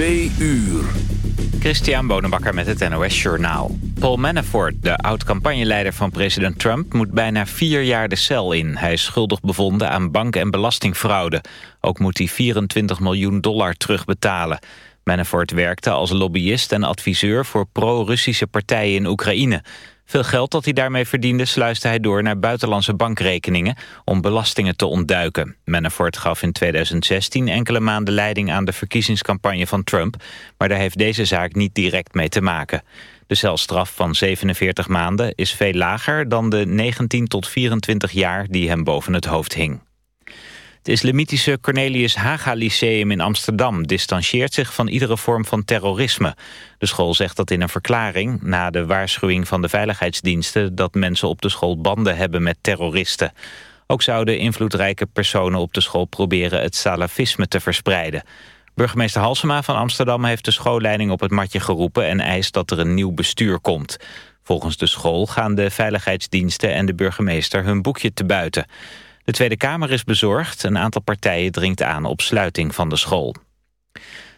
Uur. Christian Bonenbakker met het NOS Journaal. Paul Manafort, de oud-campagneleider van president Trump... moet bijna vier jaar de cel in. Hij is schuldig bevonden aan bank- en belastingfraude. Ook moet hij 24 miljoen dollar terugbetalen. Manafort werkte als lobbyist en adviseur... voor pro-Russische partijen in Oekraïne... Veel geld dat hij daarmee verdiende sluiste hij door naar buitenlandse bankrekeningen om belastingen te ontduiken. Manafort gaf in 2016 enkele maanden leiding aan de verkiezingscampagne van Trump, maar daar heeft deze zaak niet direct mee te maken. De celstraf van 47 maanden is veel lager dan de 19 tot 24 jaar die hem boven het hoofd hing. Het islamitische Cornelius Haga Lyceum in Amsterdam distancieert zich van iedere vorm van terrorisme. De school zegt dat in een verklaring na de waarschuwing van de veiligheidsdiensten dat mensen op de school banden hebben met terroristen. Ook zouden invloedrijke personen op de school proberen het salafisme te verspreiden. Burgemeester Halsema van Amsterdam heeft de schoolleiding op het matje geroepen en eist dat er een nieuw bestuur komt. Volgens de school gaan de veiligheidsdiensten en de burgemeester hun boekje te buiten. De Tweede Kamer is bezorgd. Een aantal partijen dringt aan op sluiting van de school.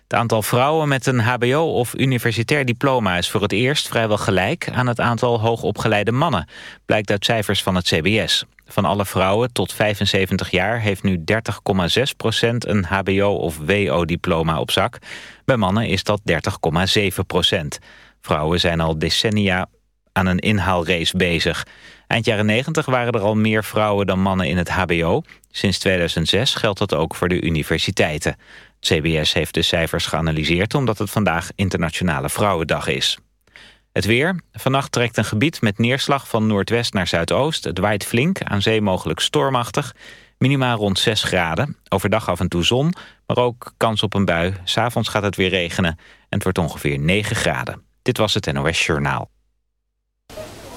Het aantal vrouwen met een hbo- of universitair diploma... is voor het eerst vrijwel gelijk aan het aantal hoogopgeleide mannen... blijkt uit cijfers van het CBS. Van alle vrouwen tot 75 jaar heeft nu 30,6 procent... een hbo- of wo-diploma op zak. Bij mannen is dat 30,7 procent. Vrouwen zijn al decennia aan een inhaalrace bezig. Eind jaren 90 waren er al meer vrouwen dan mannen in het hbo. Sinds 2006 geldt dat ook voor de universiteiten. Het CBS heeft de cijfers geanalyseerd omdat het vandaag Internationale Vrouwendag is. Het weer. Vannacht trekt een gebied met neerslag van noordwest naar zuidoost. Het waait flink, aan zee mogelijk stormachtig. Minimaal rond 6 graden. Overdag af en toe zon, maar ook kans op een bui. S'avonds gaat het weer regenen en het wordt ongeveer 9 graden. Dit was het NOS Journaal.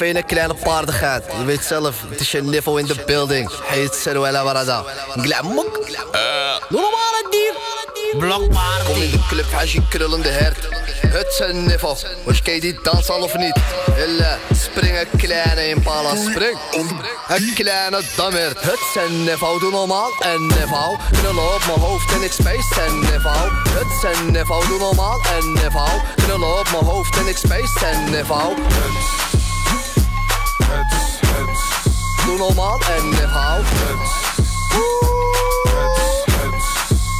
Een kleine paardigheid? Je weet zelf, het is je niveau in de building. Heet Seruela Warada. Glamok. Normale dier. Blokpaard. Kom in de club, je krullende hert. Het een niveau. Was je die dans al of niet? Hille, spring een kleine impala, spring. Een kleine dammer. Het een niveau, doe normaal. En niveau, knullen op mijn hoofd en ik space en niveau. Het een niveau, doe normaal. En niveau, knullen op mijn hoofd en ik space en niveau. Doe normaal en niveau.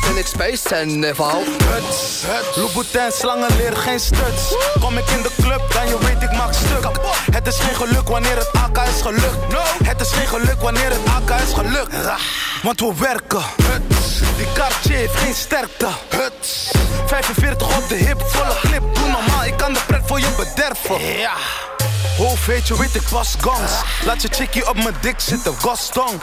En ik space en niveau. Louboutin, slangen leren geen stuts. Kom ik in de club, dan je weet ik maak stuk. Het is geen geluk wanneer het AK is gelukt. Het is geen geluk wanneer het AK is gelukt. Want we werken. Die Cartier heeft geen sterkte. 45 op de hip, volle clip. Doe normaal, ik kan de pret voor je bederven. Ja. Hoofd weet je, weet ik was gans. Laat je chickie op mijn dik zitten, gastong.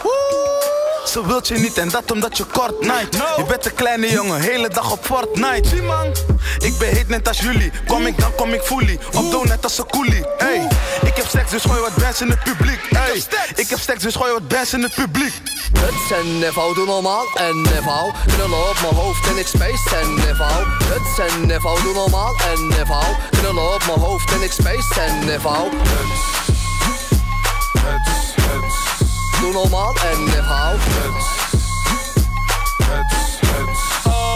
Ze wilt je niet en dat omdat je kort night. Je bent een kleine jongen, hele dag op Fortnite. Man, ik ben heet net als jullie. Kom ik dan kom ik fully. Op doe net als een coolie. Hey, ik heb seks, dus gooi wat bands in het publiek. Hey, ik heb seks, dus gooi wat bands in het publiek. Huts en Nevo, doe normaal. En Nevo Knullen op mijn hoofd en ik space. En Nevo Huts en Nevo, doe normaal. En Nevo Knullen op mijn hoofd en ik space. En Nevo Huts, huts, huts, Doe normaal. En Nevo huts, huts, huts.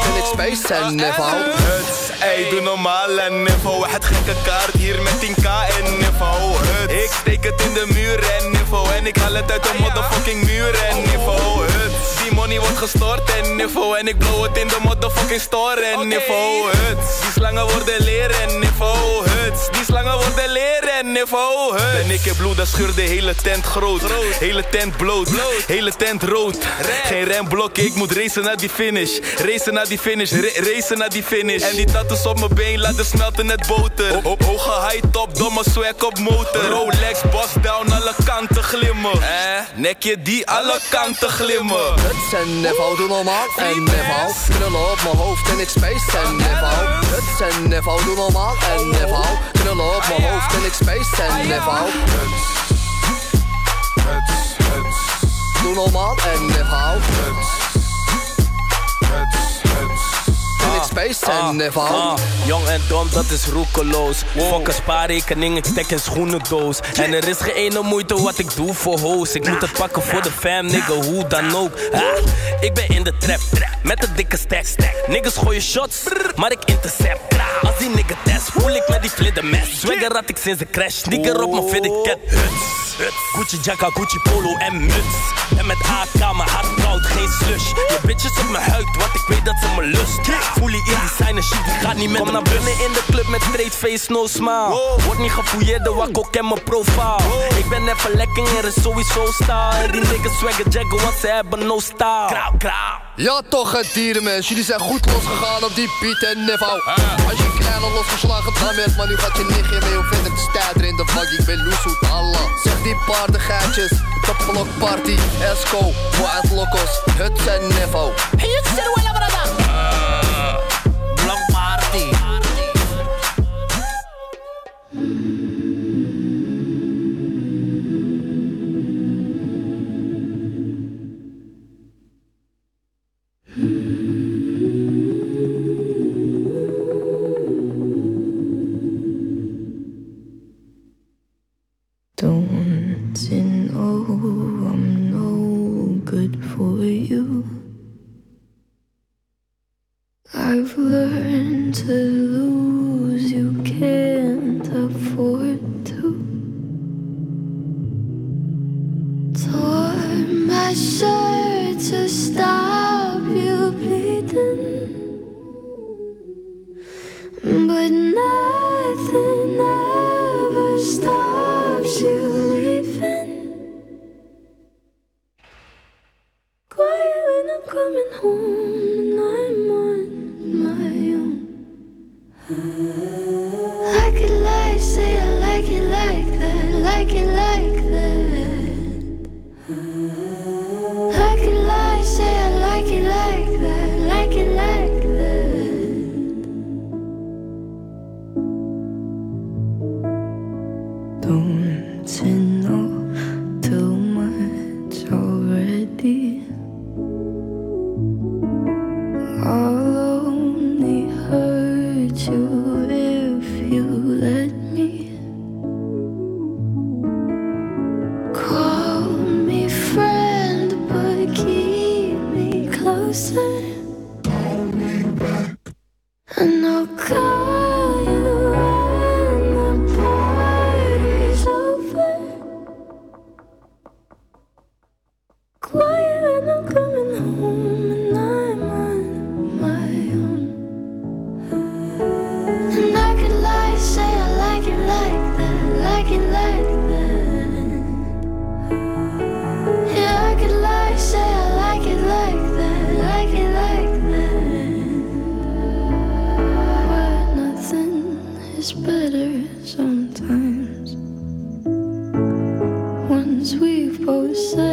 En ik space. En Nevo Huts, ey, doe normaal en niveau. Het gekke kaart hier met 10k en niveau. Ik steek het in de muur en niveau. En ik haal het uit de motherfucking muur en niveau. Huts, die money wordt gestort en niveau. En ik blow het in de motherfucking store en niveau. Huts, die slangen worden leren en niveau. Huts, die slangen worden leren en niveau. Huts. Ben ik in bloed, dan scheur de hele tent groot. Hele tent bloot, hele tent rood. Geen remblok, ik moet racen naar die finish. Racen naar die finish, ra- racen naar die finish. En die tattoos op mijn been laten smelten net boter. Ho- ho- hoge high top, domme swag op motor. Rolex, boss down, alle kanten glimmen. Eh, nekje die alle kanten glimmen. Huts en Nevo, doe normaal en Nevo Knullen op mijn hoofd en ik space en Nevo Huts en Nevo, doe normaal en Nevo Knullen op mijn hoofd en ik space en Nevo Huts, huts, huts, Doe normaal en Nevo huts, huts, Space en Nevo Ah, jong en dom, dat is roekeloos. Fuck een spaarrekening, ik stek een schoenendoos. En er is geen ene moeite wat ik doe voor hoes. Ik moet het pakken voor de fam, nigga, hoe dan ook. Ah, ik ben in de trap, met een dikke stack. Niggas gooien shots, maar ik intercept. Als die nigga test, voel ik met die flidder mes. Swagger had ik sinds de crash, sneaker op mijn fitted cat. Huts, huts. Gucci jacka, Gucci polo en muts. En met AK, mijn hart koud, geen slush. Je bitches op mijn huid, want ik weet dat ze me lust. Voel je in designer shit, die gaat niet met Kom naar binnen in de club met straight face, no smile. Word niet gefouilleerd, de wakko ken mijn profile. Ik ben even lekker, er is sowieso style. En die niggas swagger jaggen, want ze hebben no style. Krauw, krauw. Ja toch het dierenmens, jullie zijn goed losgegaan op die Piet en Nevo. Als je kleine losgeslagen dan bent, maar nu gaat je nichtje mee Hoe vind ik stijder in de vak, ik ben loesoet Allah Zeg die paardengeitjes, de blokparty, Esco, Wild Locos, Huts en Nevo Block you? I've learned to lose, you can't afford sometimes. Once we've both said.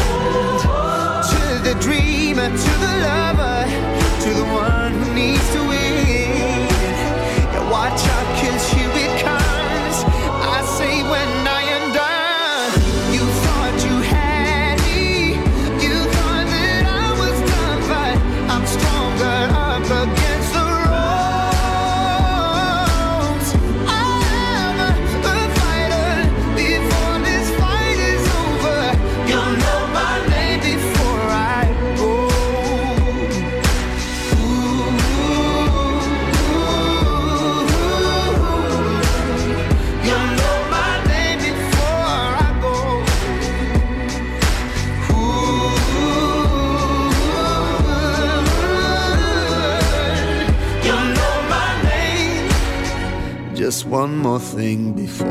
redeemer to the love before.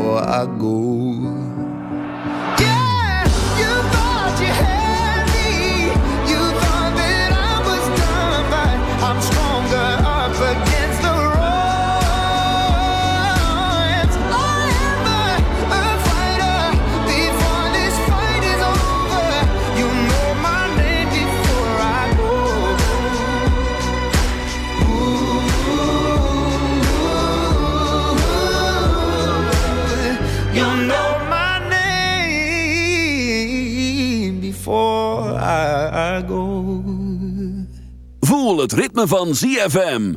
Van ZFM.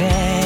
day.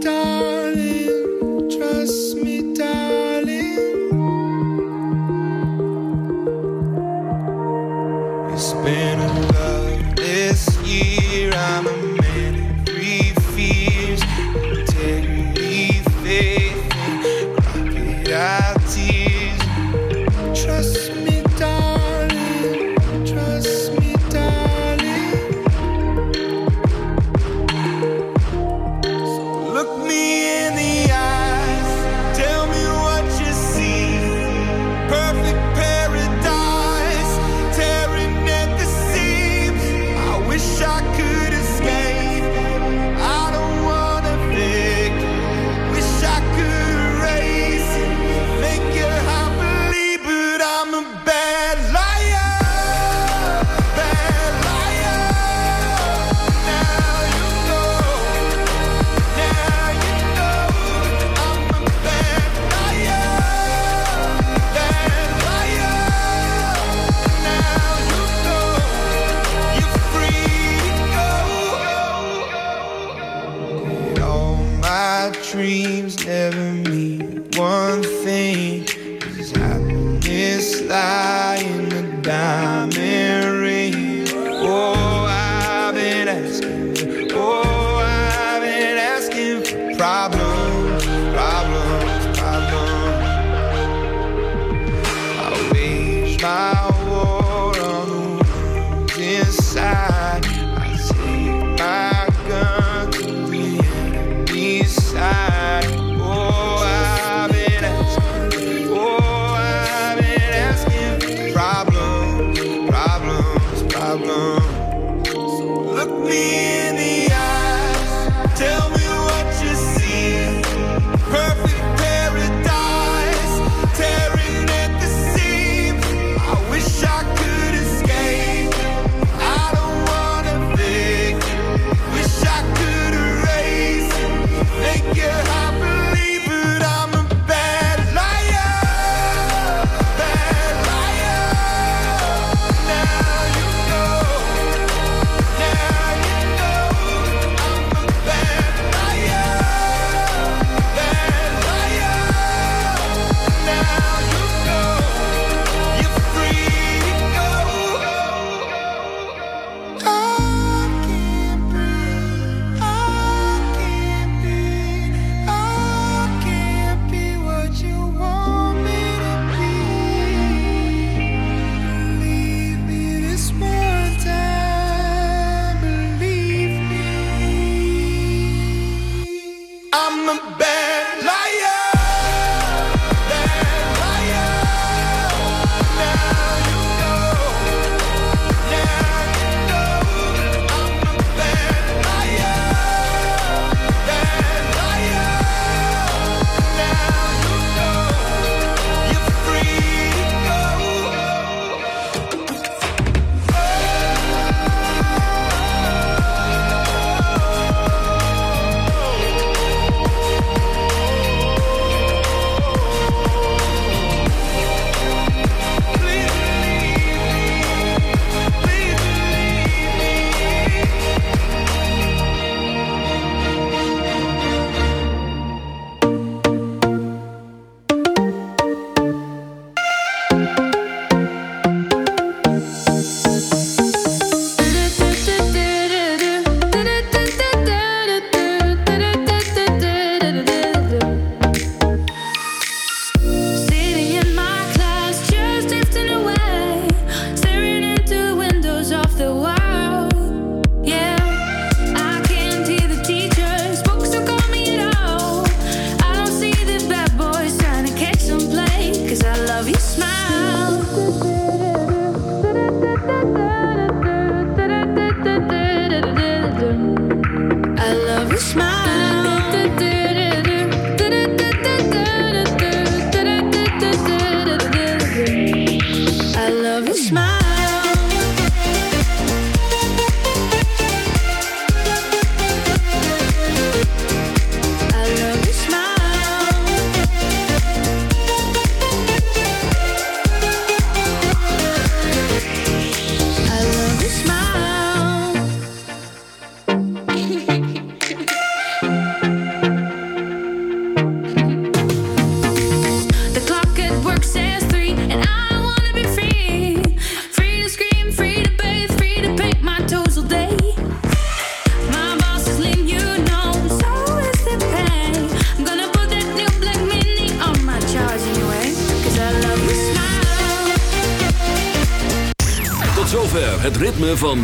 dark.